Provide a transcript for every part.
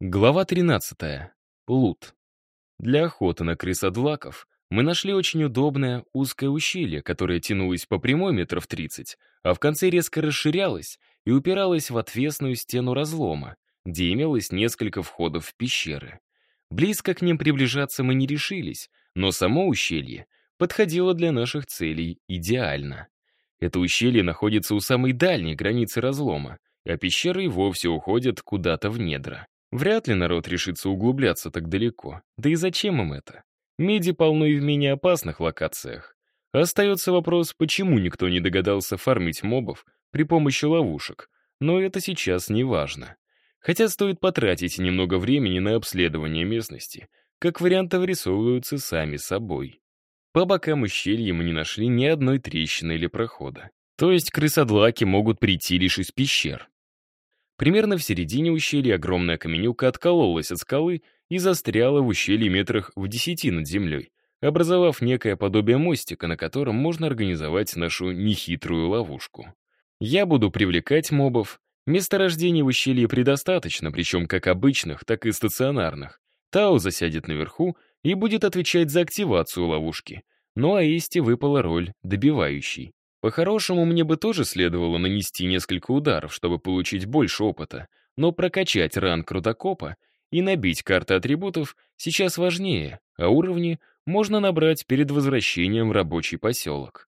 Глава 13. Лут. Для охоты на крысодлаков мы нашли очень удобное узкое ущелье, которое тянулось по прямой метров 30, а в конце резко расширялось и упиралось в отвесную стену разлома, где имелось несколько входов в пещеры. Близко к ним приближаться мы не решились, но само ущелье подходило для наших целей идеально. Это ущелье находится у самой дальней границы разлома, а пещеры и вовсе уходят куда-то в недра. Вряд ли народ решится углубляться так далеко. Да и зачем им это? Меди полно и в менее опасных локациях. Остается вопрос, почему никто не догадался фармить мобов при помощи ловушек. Но это сейчас не важно. Хотя стоит потратить немного времени на обследование местности, как варианты вырисовываются сами собой. По бокам ущелья мы не нашли ни одной трещины или прохода. То есть крысодлаки могут прийти лишь из пещер. Примерно в середине ущелья огромная каменюка откололась от скалы и застряла в ущелье метрах в десяти над землей, образовав некое подобие мостика, на котором можно организовать нашу нехитрую ловушку. Я буду привлекать мобов. Месторождений в ущелье предостаточно, причем как обычных, так и стационарных. Тао засядет наверху и будет отвечать за активацию ловушки. Ну а Эсте выпала роль добивающей. По-хорошему, мне бы тоже следовало нанести несколько ударов, чтобы получить больше опыта, но прокачать ранг рудокопа и набить карты атрибутов сейчас важнее, а уровни можно набрать перед возвращением в рабочий поселок.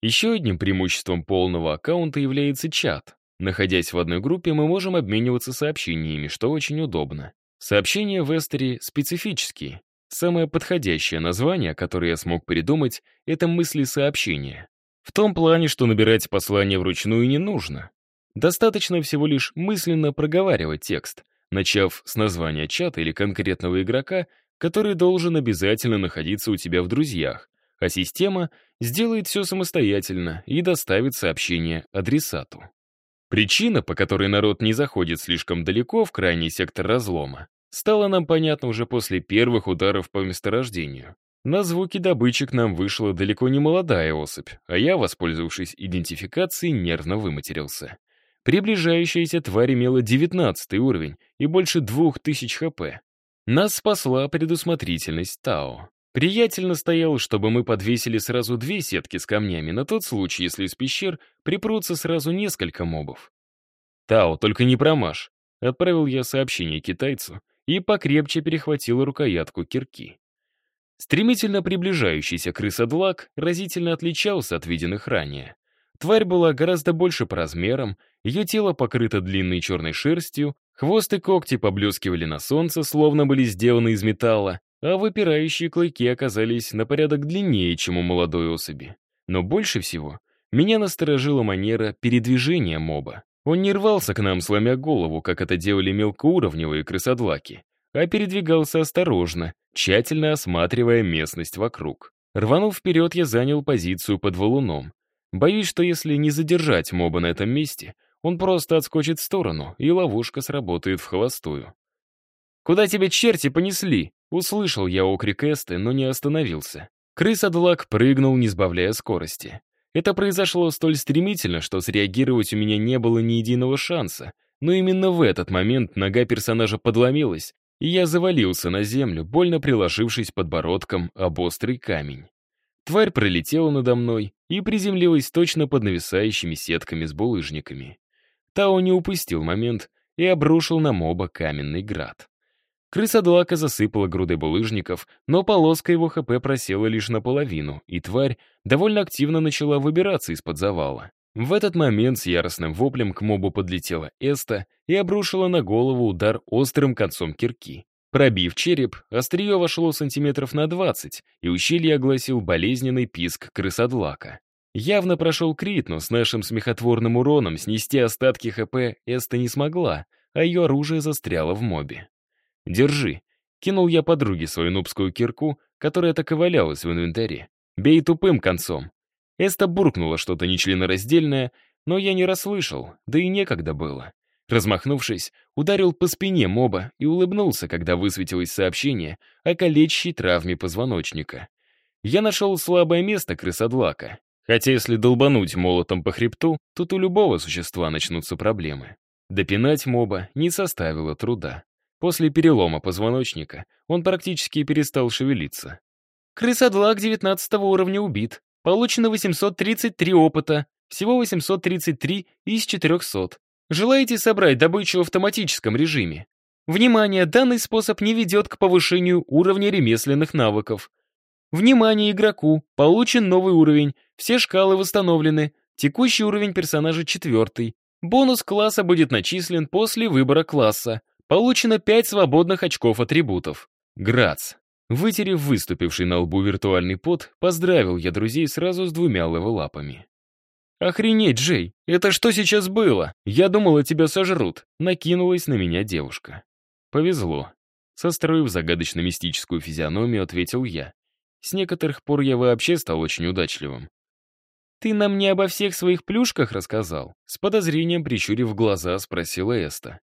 Еще одним преимуществом полного аккаунта является чат. Находясь в одной группе, мы можем обмениваться сообщениями, что очень удобно. Сообщения в Эстере специфические. Самое подходящее название, которое я смог придумать, это мысли-сообщения. В том плане, что набирать послание вручную не нужно. Достаточно всего лишь мысленно проговаривать текст, начав с названия чата или конкретного игрока, который должен обязательно находиться у тебя в друзьях, а система сделает все самостоятельно и доставит сообщение адресату. Причина, по которой народ не заходит слишком далеко в крайний сектор разлома, стала нам понятна уже после первых ударов по месторождению. На звуки добычи к нам вышла далеко не молодая особь, а я, воспользовавшись идентификацией, нервно выматерился. Приближающаяся тварь имела 19 уровень и больше 2000 хп. Нас спасла предусмотрительность Тао. Приятель настоял, чтобы мы подвесили сразу две сетки с камнями на тот случай, если из пещер припрутся сразу несколько мобов. «Тао, только не промажь», — отправил я сообщение китайцу и покрепче перехватил рукоятку кирки. Стремительно приближающийся крысодлак разительно отличался от виденных ранее. Тварь была гораздо больше по размерам, ее тело покрыто длинной черной шерстью, хвост и когти поблескивали на солнце, словно были сделаны из металла, а выпирающие клыки оказались на порядок длиннее, чем у молодой особи. Но больше всего меня насторожила манера передвижения моба. Он не рвался к нам, сломя голову, как это делали мелкоуровневые крысодлаки а передвигался осторожно, тщательно осматривая местность вокруг. Рванув вперед, я занял позицию под валуном. Боюсь, что если не задержать моба на этом месте, он просто отскочит в сторону, и ловушка сработает в холостую. «Куда тебя черти понесли?» Услышал я окрик Эсты, но не остановился. Крыс-адлак прыгнул, не сбавляя скорости. Это произошло столь стремительно, что среагировать у меня не было ни единого шанса, но именно в этот момент нога персонажа подломилась, и я завалился на землю, больно приложившись подбородком об острый камень. Тварь пролетела надо мной и приземлилась точно под нависающими сетками с булыжниками. Тао не упустил момент и обрушил на моба каменный град. Крыса-длака засыпала грудой булыжников, но полоска его ХП просела лишь наполовину, и тварь довольно активно начала выбираться из-под завала. В этот момент с яростным воплем к мобу подлетела Эста и обрушила на голову удар острым концом кирки. Пробив череп, острие вошло сантиметров на 20, и ущелье огласил болезненный писк крысодлака. Явно прошел крит, но с нашим смехотворным уроном снести остатки ХП Эста не смогла, а ее оружие застряло в мобе. «Держи», — кинул я подруге свою нубскую кирку, которая так и валялась в инвентаре. «Бей тупым концом». Эста буркнула что-то нечленораздельное, но я не расслышал, да и некогда было. Размахнувшись, ударил по спине моба и улыбнулся, когда высветилось сообщение о калечащей травме позвоночника. Я нашел слабое место крысодлака. Хотя если долбануть молотом по хребту, тут у любого существа начнутся проблемы. Допинать моба не составило труда. После перелома позвоночника он практически перестал шевелиться. Крысодлак 19 уровня убит. Получено 833 опыта. Всего 833 из 400. Желаете собрать добычу в автоматическом режиме? Внимание, данный способ не ведет к повышению уровня ремесленных навыков. Внимание игроку, получен новый уровень, все шкалы восстановлены, текущий уровень персонажа четвертый. Бонус класса будет начислен после выбора класса. Получено 5 свободных очков атрибутов. Грац. Вытерев выступивший на лбу виртуальный пот, поздравил я друзей сразу с двумя лапами. «Охренеть, Джей, это что сейчас было? Я думала, тебя сожрут», — накинулась на меня девушка. «Повезло». Состроив загадочно-мистическую физиономию, ответил я. С некоторых пор я вообще стал очень удачливым. «Ты нам не обо всех своих плюшках рассказал?» С подозрением прищурив глаза, спросила Эста.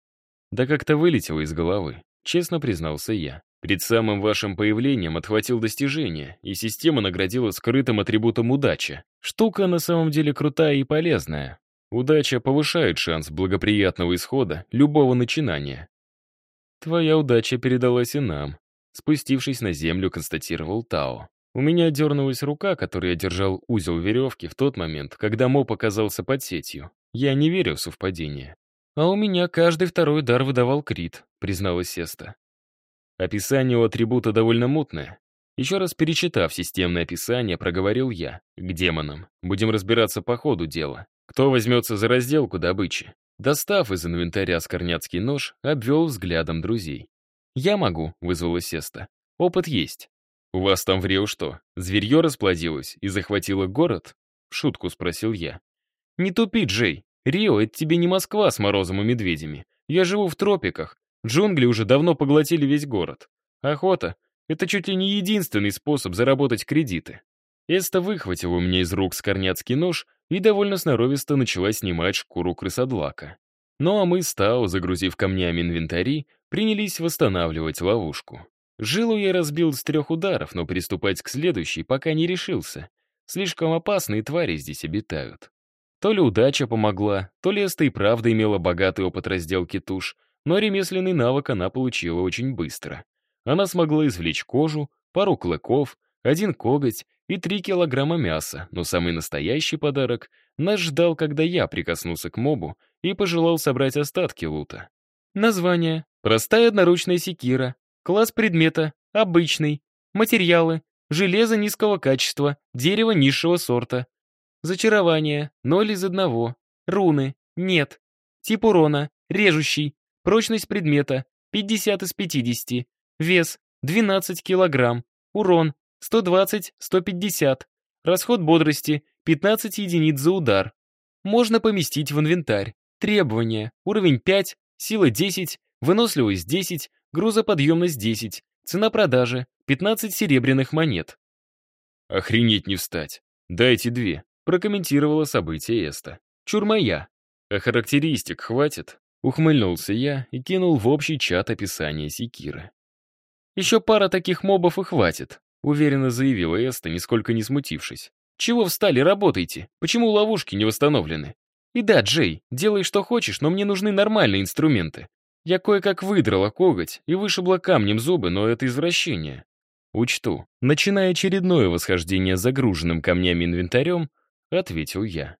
Да как-то вылетело из головы, честно признался я. Перед самым вашим появлением отхватил достижение, и система наградила скрытым атрибутом удача. Штука на самом деле крутая и полезная. Удача повышает шанс благоприятного исхода любого начинания. Твоя удача передалась и нам. Спустившись на землю, констатировал Тао. У меня дернулась рука, которой я держал узел веревки в тот момент, когда моб оказался под сетью. Я не верю в совпадение. А у меня каждый второй удар выдавал крит, призналась Сеста. Описание у атрибута довольно мутное. Еще раз перечитав системное описание, проговорил я. К демонам. Будем разбираться по ходу дела. Кто возьмется за разделку добычи? Достав из инвентаря скорняцкий нож, обвел взглядом друзей. «Я могу», — вызвала Сеста. «Опыт есть». «У вас там в Рио что, зверье расплодилось и захватило город?» — шутку спросил я. «Не тупи, Джей. Рио — это тебе не Москва с морозом и медведями. Я живу в тропиках. Джунгли уже давно поглотили весь город. Охота — это чуть ли не единственный способ заработать кредиты. Эста выхватила у меня из рук скорняцкий нож и довольно сноровисто начала снимать шкуру крысодлака. Ну а мы с Тао, загрузив камнями инвентари, принялись восстанавливать ловушку. Жилу я разбил с трех ударов, но приступать к следующей пока не решился. Слишком опасные твари здесь обитают. То ли удача помогла, то ли Эста и правда имела богатый опыт разделки туш, но ремесленный навык она получила очень быстро. Она смогла извлечь кожу, пару клыков, один коготь и три килограмма мяса, но самый настоящий подарок нас ждал, когда я прикоснулся к мобу и пожелал собрать остатки лута. Название. Простая одноручная секира. Класс предмета. Обычный. Материалы. Железо низкого качества. Дерево низшего сорта. Зачарование. Ноль из одного. Руны. Нет. Тип урона. Режущий. Прочность предмета 50 из 50. Вес 12 килограмм. Урон 120-150. Расход бодрости 15 единиц за удар. Можно поместить в инвентарь. Требования. Уровень 5, сила 10, выносливость 10, грузоподъемность 10. Цена продажи 15 серебряных монет. «Охренеть не встать. Дайте две», — прокомментировала событие Эста. «Чур моя». «А характеристик хватит?» Ухмыльнулся я и кинул в общий чат описание секиры. «Еще пара таких мобов и хватит», — уверенно заявила Эста, нисколько не смутившись. «Чего встали, работайте? Почему ловушки не восстановлены? И да, Джей, делай что хочешь, но мне нужны нормальные инструменты. Я кое-как выдрала коготь и вышибла камнем зубы, но это извращение. Учту. Начиная очередное восхождение загруженным камнями инвентарем, ответил я.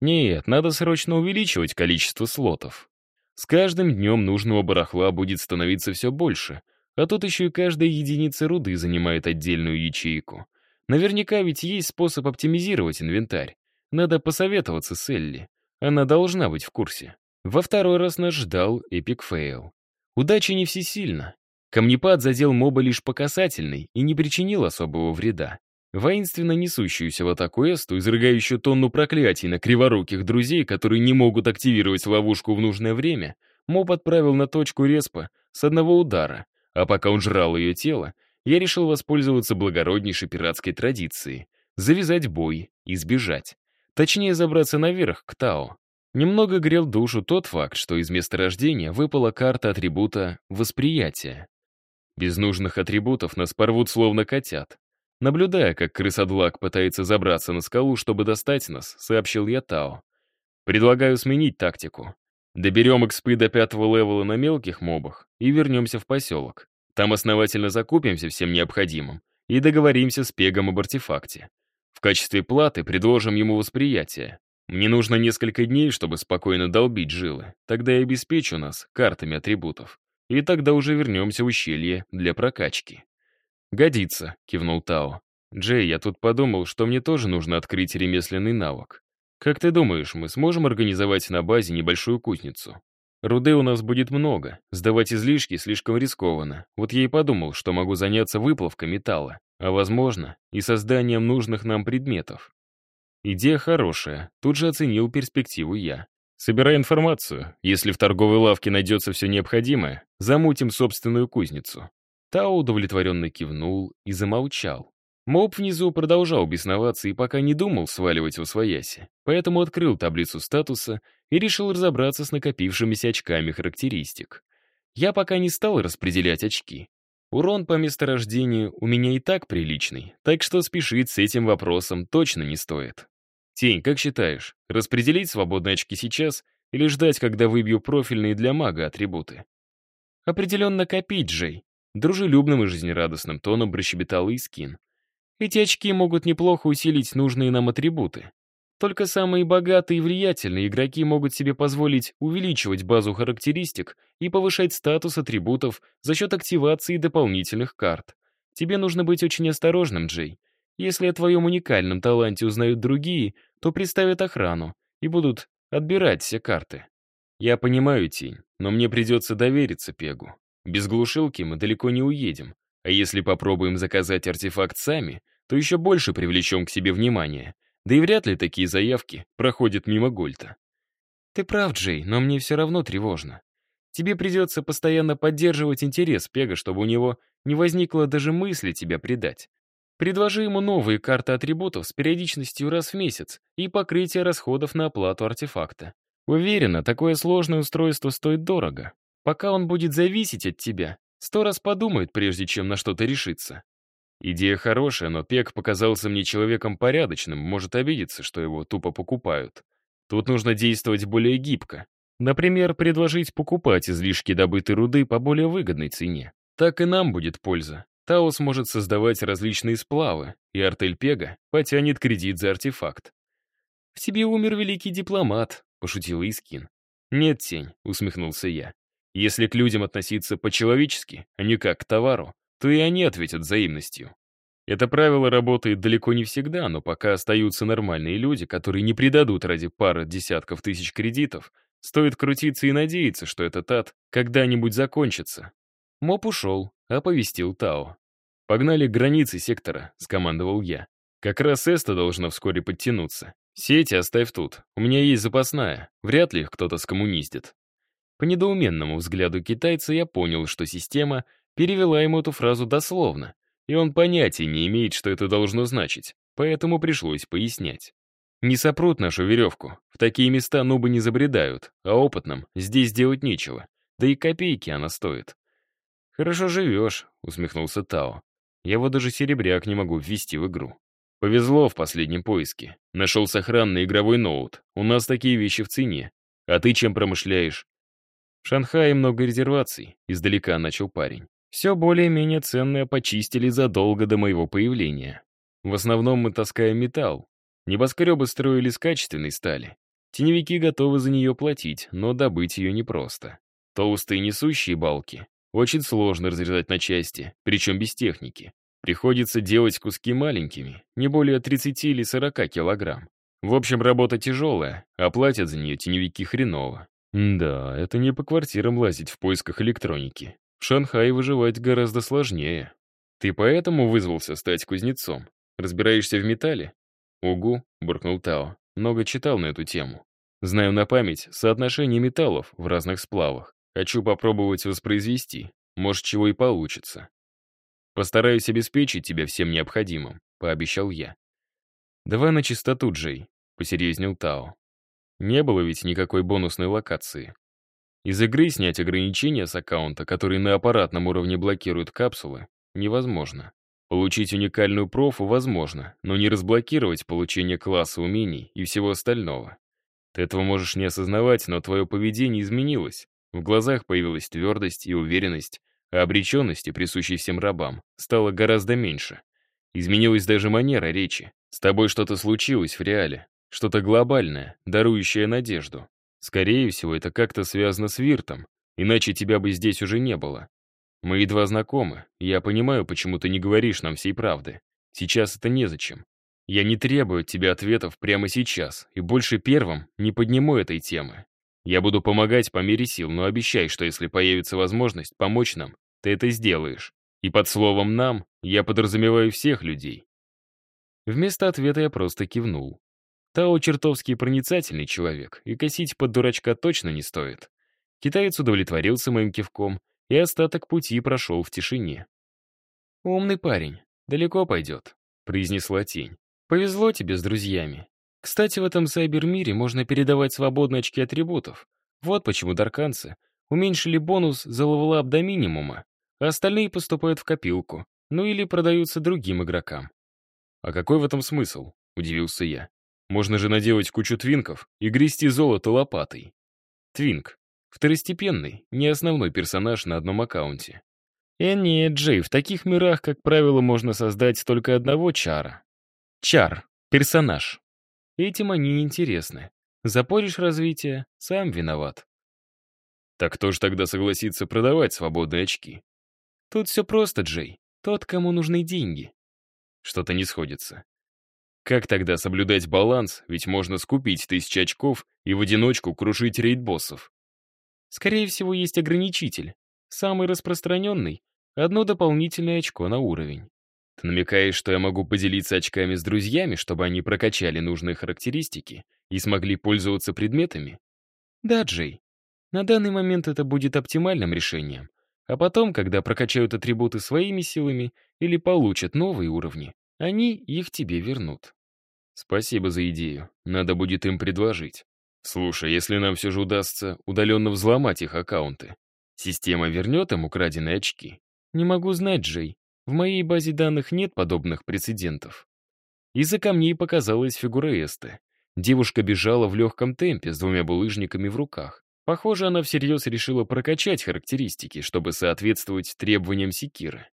Нет, надо срочно увеличивать количество слотов. С каждым днем нужного барахла будет становиться все больше, а тут еще и каждая единица руды занимает отдельную ячейку. Наверняка ведь есть способ оптимизировать инвентарь. Надо посоветоваться с Элли. Она должна быть в курсе. Во второй раз нас ждал epic fail. Удача не всесильна. Камнепад задел моба лишь по касательной и не причинил особого вреда. Воинственно несущуюся в атаку Эсту, изрыгающую тонну проклятий на криворуких друзей, которые не могут активировать ловушку в нужное время, моб отправил на точку респа с одного удара, а пока он жрал ее тело, я решил воспользоваться благороднейшей пиратской традицией — завязать бой и сбежать. Точнее, забраться наверх, к Тао. Немного грел душу тот факт, что из месторождения выпала карта атрибута «Восприятие». Без нужных атрибутов нас порвут словно котят. Наблюдая, как крысодлак пытается забраться на скалу, чтобы достать нас, сообщил я Тао. Предлагаю сменить тактику. Доберем экспы до пятого левела на мелких мобах и вернемся в поселок. Там основательно закупимся всем необходимым и договоримся с Пегом об артефакте. В качестве платы предложим ему восприятие. Мне нужно несколько дней, чтобы спокойно долбить жилы. Тогда я обеспечу нас картами атрибутов. И тогда уже вернемся в ущелье для прокачки. «Годится», — кивнул Тао. «Джей, я тут подумал, что мне тоже нужно открыть ремесленный навык. Как ты думаешь, мы сможем организовать на базе небольшую кузницу? Руды у нас будет много, сдавать излишки слишком рискованно. Вот я и подумал, что могу заняться выплавкой металла, а, возможно, и созданием нужных нам предметов. Идея хорошая, тут же оценил перспективу я. Собирай информацию. Если в торговой лавке найдется все необходимое, замутим собственную кузницу. Тао удовлетворенно кивнул и замолчал. Моб внизу продолжал бесноваться и пока не думал сваливать в свояси, поэтому открыл таблицу статуса и решил разобраться с накопившимися очками характеристик. Я пока не стал распределять очки. Урон по месторождению у меня и так приличный, так что спешить с этим вопросом точно не стоит. Тень, как считаешь, распределить свободные очки сейчас или ждать, когда выбью профильные для мага атрибуты? Определенно копить, Джей. Дружелюбным и жизнерадостным тоном прощебетал Искин. Эти очки могут неплохо усилить нужные нам атрибуты. Только самые богатые и влиятельные игроки могут себе позволить увеличивать базу характеристик и повышать статус атрибутов за счет активации дополнительных карт. Тебе нужно быть очень осторожным, Джей. Если о твоем уникальном таланте узнают другие, то приставят охрану и будут отбирать все карты. Я понимаю, Тень, но мне придется довериться Пегу. Без глушилки мы далеко не уедем, а если попробуем заказать артефакт сами, то еще больше привлечем к себе внимание. Да и вряд ли такие заявки проходят мимо Гольта. Ты прав, Джей, но мне все равно тревожно. Тебе придется постоянно поддерживать интерес Пега, чтобы у него не возникло даже мысли тебя предать. Предложи ему новые карты атрибутов с периодичностью раз в месяц и покрытие расходов на оплату артефакта. Уверена, такое сложное устройство стоит дорого. Пока он будет зависеть от тебя, сто раз подумает, прежде чем на что-то решиться. Идея хорошая, но Пек показался мне человеком порядочным, может обидеться, что его тупо покупают. Тут нужно действовать более гибко. Например, предложить покупать излишки добытой руды по более выгодной цене. Так и нам будет польза. Таос может создавать различные сплавы, и артель Пега потянет кредит за артефакт. «В тебе умер великий дипломат», — пошутил Искин. «Нет, тень», — усмехнулся я. «Если к людям относиться по-человечески, а не как к товару, то и они ответят взаимностью. Это правило работает далеко не всегда, но пока остаются нормальные люди, которые не предадут ради пары десятков тысяч кредитов, стоит крутиться и надеяться, что этот ад когда-нибудь закончится». Моп ушел, оповестил Тао. «Погнали к границе сектора», — скомандовал я. «Как раз Эста должна вскоре подтянуться. Сети оставь тут. У меня есть запасная. Вряд ли кто-то скоммуниздит». По недоуменному взгляду китайца я понял, что система перевела ему эту фразу дословно, и он понятия не имеет, что это должно значить, поэтому пришлось пояснять. Не сопрут нашу веревку, в такие места нубы не забредают, а опытным здесь делать нечего, да и копейки она стоит. «Хорошо живешь», — усмехнулся Тао. «Я вот даже серебряк не могу ввести в игру. Повезло в последнем поиске. Нашел сохранный игровой ноут. У нас такие вещи в цене. А ты чем промышляешь?» «В Шанхае много резерваций», — издалека начал парень. «Все более-менее ценное почистили задолго до моего появления. В основном мы таскаем металл. Небоскребы строили с качественной стали. Теневики готовы за нее платить, но добыть ее непросто. Толстые несущие балки очень сложно разрезать на части, причем без техники. Приходится делать куски маленькими, не более 30 или 40 килограмм. В общем, работа тяжелая, а платят за нее теневики хреново. Да, это не по квартирам лазить в поисках электроники. В Шанхае выживать гораздо сложнее. Ты поэтому вызвался стать кузнецом? Разбираешься в металле? Угу, буркнул Тао. Много читал на эту тему. Знаю на память соотношение металлов в разных сплавах. Хочу попробовать воспроизвести. Может, чего и получится. Постараюсь обеспечить тебя всем необходимым, пообещал я. Давай на чистоту, Джей, посерьезнел Тао. Не было ведь никакой бонусной локации. Из игры снять ограничения с аккаунта, который на аппаратном уровне блокирует капсулы, невозможно. Получить уникальную профу возможно, но не разблокировать получение класса умений и всего остального. Ты этого можешь не осознавать, но твое поведение изменилось. В глазах появилась твердость и уверенность, а обреченности, присущей всем рабам, стало гораздо меньше. Изменилась даже манера речи. С тобой что-то случилось в реале, что-то глобальное, дарующее надежду. Скорее всего, это как-то связано с Виртом, иначе тебя бы здесь уже не было. Мы едва знакомы, я понимаю, почему ты не говоришь нам всей правды. Сейчас это незачем. Я не требую от тебя ответов прямо сейчас, и больше первым не подниму этой темы. Я буду помогать по мере сил, но обещай, что если появится возможность помочь нам, ты это сделаешь. И под словом «нам» я подразумеваю всех людей. Вместо ответа я просто кивнул. Тао чертовски проницательный человек, и косить под дурачка точно не стоит. Китаец удовлетворился моим кивком, и остаток пути прошел в тишине. «Умный парень, далеко пойдет», — произнесла тень. «Повезло тебе с друзьями. Кстати, в этом cyber-мире можно передавать свободные очки атрибутов. Вот почему дарканцы уменьшили бонус за level up до минимума, а остальные поступают в копилку, ну или продаются другим игрокам. «А какой в этом смысл?» — удивился я. Можно же наделать кучу твинков и грести золото лопатой. Твинк. Второстепенный, не основной персонаж на одном аккаунте. Э, нет, Джей, в таких мирах, как правило, можно создать только одного чара. Чар. Персонаж. Этим они интересны. Запоришь развитие, сам виноват. Так кто же тогда согласится продавать свободные очки? Тут все просто, Джей. Тот, кому нужны деньги. Что-то не сходится. Как тогда соблюдать баланс, ведь можно скупить тысячи очков и в одиночку крушить рейд-боссов? Скорее всего, есть ограничитель. Самый распространенный — одно дополнительное очко на уровень. Ты намекаешь, что я могу поделиться очками с друзьями, чтобы они прокачали нужные характеристики и смогли пользоваться предметами? Да, Джей. На данный момент это будет оптимальным решением. А потом, когда прокачают атрибуты своими силами или получат новые уровни, они их тебе вернут. Спасибо за идею. Надо будет им предложить. Слушай, если нам все же удастся удаленно взломать их аккаунты, система вернет им украденные очки? Не могу знать, Джей. В моей базе данных нет подобных прецедентов. Из-за камней показалась фигура Эсты. Девушка бежала в легком темпе с двумя булыжниками в руках. Похоже, она всерьез решила прокачать характеристики, чтобы соответствовать требованиям секиры.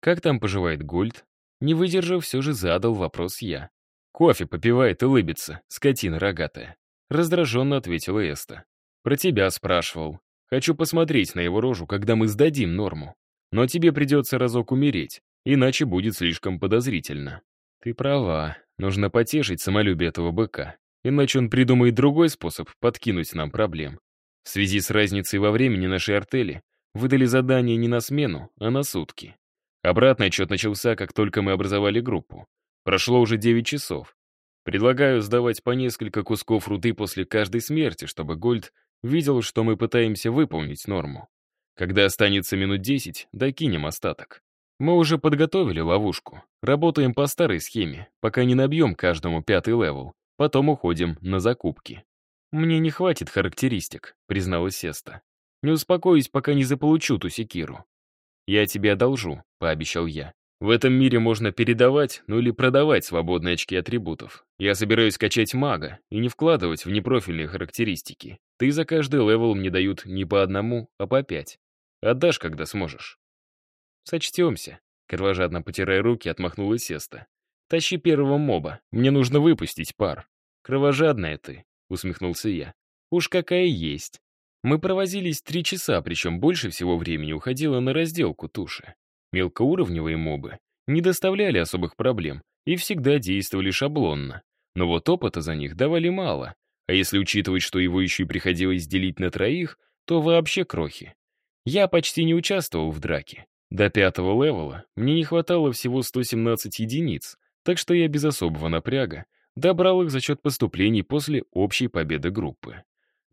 Как там поживает Гольд? Не выдержав, все же задал вопрос я. «Кофе попивает и лыбится, скотина рогатая», — раздраженно ответила Эста. «Про тебя спрашивал. Хочу посмотреть на его рожу, когда мы сдадим норму. Но тебе придется разок умереть, иначе будет слишком подозрительно». «Ты права, нужно потешить самолюбие этого быка, иначе он придумает другой способ подкинуть нам проблем. В связи с разницей во времени нашей артели выдали задание не на смену, а на сутки. Обратный отчет начался, как только мы образовали группу. Прошло уже 9 часов. Предлагаю сдавать по несколько кусков руды после каждой смерти, чтобы Гольд видел, что мы пытаемся выполнить норму. Когда останется минут 10, докинем остаток. Мы уже подготовили ловушку. Работаем по старой схеме, пока не набьем каждому пятый level. Потом уходим на закупки. «Мне не хватит характеристик», — призналась Сеста. «Не успокоюсь, пока не заполучу ту секиру. «Я тебе одолжу», — пообещал я. «В этом мире можно передавать, ну или продавать свободные очки атрибутов. Я собираюсь качать мага и не вкладывать в непрофильные характеристики. Ты за каждый level мне дают не по одному, а по пять. Отдашь, когда сможешь». «Сочтемся», — кровожадно потирая руки, отмахнула Сеста. «Тащи первого моба, мне нужно выпустить пар». «Кровожадная ты», — усмехнулся я. «Уж какая есть». Мы провозились три часа, причем больше всего времени уходило на разделку туши. Мелкоуровневые мобы не доставляли особых проблем и всегда действовали шаблонно. Но вот опыта за них давали мало, а если учитывать, что его еще и приходилось делить на троих, то вообще крохи. Я почти не участвовал в драке. До пятого левела мне не хватало всего 117 единиц, так что я без особого напряга добрал их за счет поступлений после общей победы группы.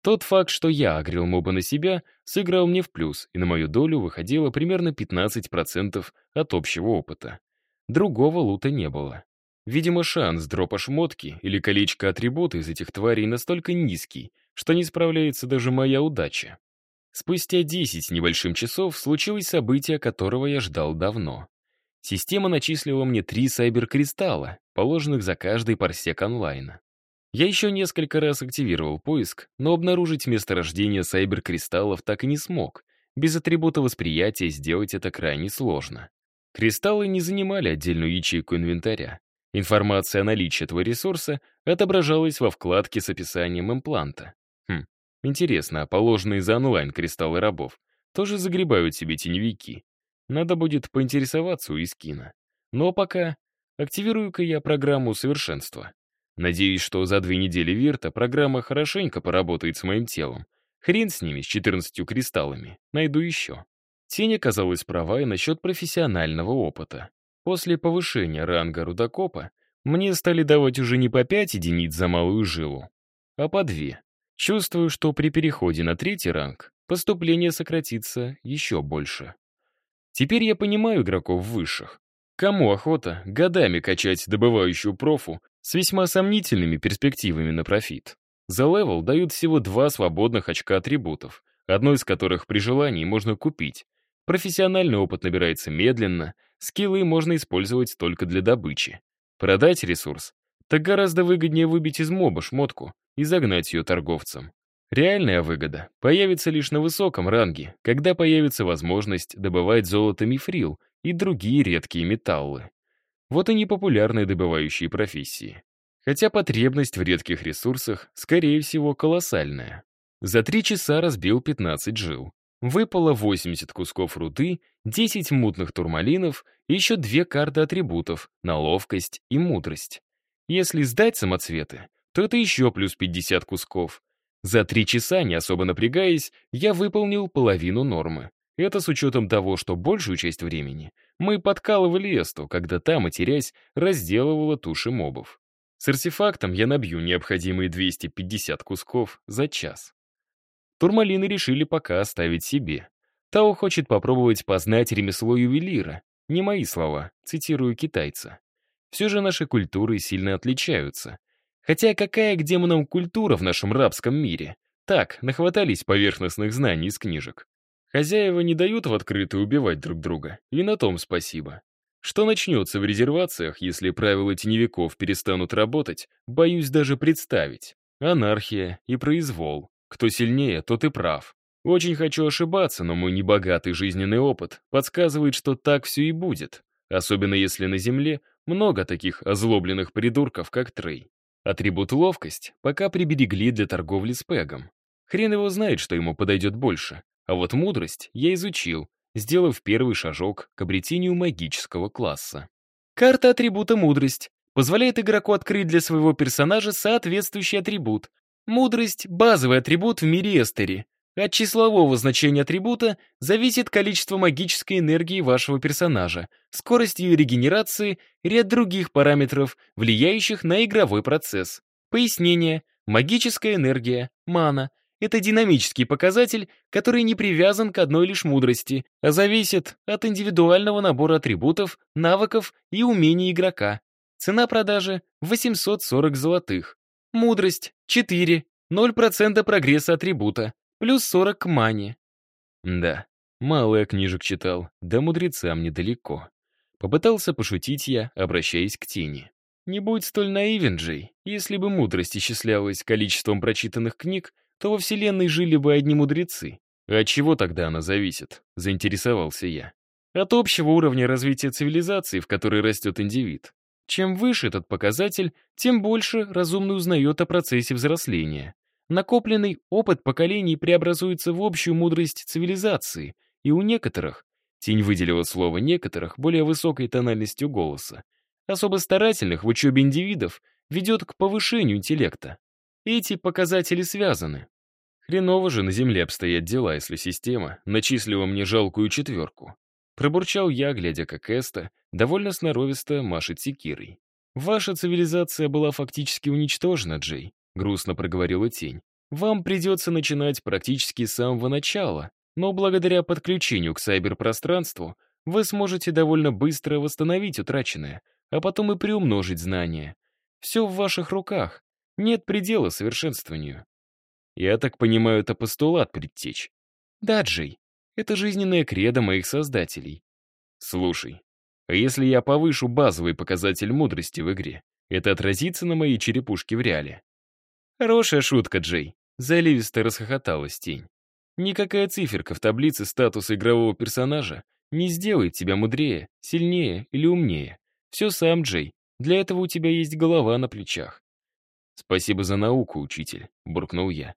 Тот факт, что я агрил моба на себя, сыграл мне в плюс, и на мою долю выходило примерно 15% от общего опыта. Другого лута не было. Видимо, шанс дропа шмотки или колечко атрибута из этих тварей настолько низкий, что не справляется даже моя удача. Спустя 10 небольшим часов случилось событие, которого я ждал давно. Система начислила мне три сайбер-кристалла, положенных за каждый парсек онлайна. Я еще несколько раз активировал поиск, но обнаружить месторождение сайбер-кристаллов так и не смог. Без атрибута восприятия сделать это крайне сложно. Кристаллы не занимали отдельную ячейку инвентаря. Информация о наличии этого ресурса отображалась во вкладке с описанием импланта. Хм, интересно, а положенные за онлайн кристаллы рабов тоже загребают себе теневики. Надо будет поинтересоваться у Искина. Но пока активирую-ка я программу совершенства. Надеюсь, что за две недели Вирта программа хорошенько поработает с моим телом. Хрен с ними, с 14 кристаллами. Найду еще. Тень оказалась права и насчет профессионального опыта. После повышения ранга рудокопа мне стали давать уже не по 5 единиц за малую жилу, а по 2. Чувствую, что при переходе на третий ранг поступление сократится еще больше. Теперь я понимаю игроков высших. Кому охота годами качать добывающую профу с весьма сомнительными перспективами на профит? За левел дают всего два свободных очка атрибутов, одно из которых при желании можно купить. Профессиональный опыт набирается медленно, скиллы можно использовать только для добычи. Продать ресурс так гораздо выгоднее выбить из моба шмотку и загнать ее торговцам. Реальная выгода появится лишь на высоком ранге, когда появится возможность добывать золото мифрил и другие редкие металлы. Вот и непопулярные добывающие профессии. Хотя потребность в редких ресурсах, скорее всего, колоссальная. За три часа разбил 15 жил. Выпало 80 кусков руды, 10 мутных турмалинов и еще две карты атрибутов на ловкость и мудрость. Если сдать самоцветы, то это еще плюс 50 кусков. За три часа, не особо напрягаясь, я выполнил половину нормы. Это с учетом того, что большую часть времени мы подкалывали Эсту, когда та, матерясь, разделывала туши мобов. С артефактом я набью необходимые 250 кусков за час. Турмалины решили пока оставить себе. Тао хочет попробовать познать ремесло ювелира. Не мои слова, цитирую китайца. Все же наши культуры сильно отличаются. Хотя какая к демонам культура в нашем рабском мире? Так, нахватались поверхностных знаний из книжек. Хозяева не дают в открытую убивать друг друга, и на том спасибо. Что начнется в резервациях, если правила теневиков перестанут работать, боюсь даже представить. Анархия и произвол. Кто сильнее, тот и прав. Очень хочу ошибаться, но мой небогатый жизненный опыт подсказывает, что так все и будет. Особенно если на Земле много таких озлобленных придурков, как Трей. Атрибут ловкость пока приберегли для торговли с Пегом. Хрен его знает, что ему подойдет больше. А вот мудрость я изучил, сделав первый шажок к обретению магического класса. Карта атрибута «Мудрость» позволяет игроку открыть для своего персонажа соответствующий атрибут. Мудрость — базовый атрибут в мире Эстери. От числового значения атрибута зависит количество магической энергии вашего персонажа, скорость ее регенерации ряд других параметров, влияющих на игровой процесс. Пояснение. Магическая энергия, мана — это динамический показатель, который не привязан к одной лишь мудрости, а зависит от индивидуального набора атрибутов, навыков и умений игрока. Цена продажи — 840 золотых. Мудрость — 4, 0% прогресса атрибута. Плюс 40 к мане. Да, мало я книжек читал, да мудрецам недалеко. Попытался пошутить я, обращаясь к тени. Не будь столь наивен, Джей. Если бы мудрость исчислялась количеством прочитанных книг, то во Вселенной жили бы одни мудрецы. А от чего тогда она зависит? Заинтересовался я. От общего уровня развития цивилизации, в которой растет индивид. Чем выше этот показатель, тем больше разумный узнает о процессе взросления. Накопленный опыт поколений преобразуется в общую мудрость цивилизации, и у некоторых, тень выделила слово «некоторых» более высокой тональностью голоса, особо старательных в учебе индивидов, ведет к повышению интеллекта. Эти показатели связаны. Хреново же на Земле обстоят дела, если система начислила мне жалкую четверку. Пробурчал я, глядя, как Эста довольно сноровисто машет секирой. Ваша цивилизация была фактически уничтожена, Джей. — грустно проговорила тень. «Вам придется начинать практически с самого начала, но благодаря подключению к сайберпространству вы сможете довольно быстро восстановить утраченное, а потом и приумножить знания. Все в ваших руках. Нет предела совершенствованию». «Я так понимаю, это постулат предтеч?» «Да, Джей. Это жизненная кредо моих создателей». «Слушай, а если я повышу базовый показатель мудрости в игре, это отразится на моей черепушке в реале?» Хорошая шутка, Джей. Заливисто расхохоталась тень. Никакая циферка в таблице статуса игрового персонажа не сделает тебя мудрее, сильнее или умнее. Все сам, Джей. Для этого у тебя есть голова на плечах. «Спасибо за науку, учитель», — буркнул я.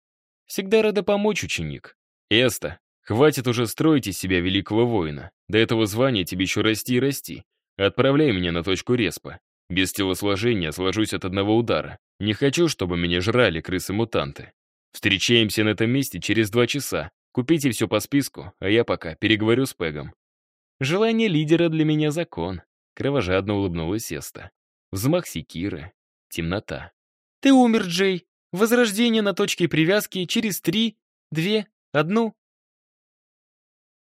«Всегда рада помочь, ученик. Эста, хватит уже строить из себя великого воина. До этого звания тебе еще расти и расти. Отправляй меня на точку респа. Без телосложения сложусь от одного удара. Не хочу, чтобы меня жрали крысы-мутанты. Встречаемся на этом месте через два часа. Купите все по списку, а я пока переговорю с Пегом». Желание лидера для меня закон. Кровожадно улыбнулась Эста. Взмах секиры. Темнота. «Ты умер, Джей. Возрождение на точке привязки через три, две, одну».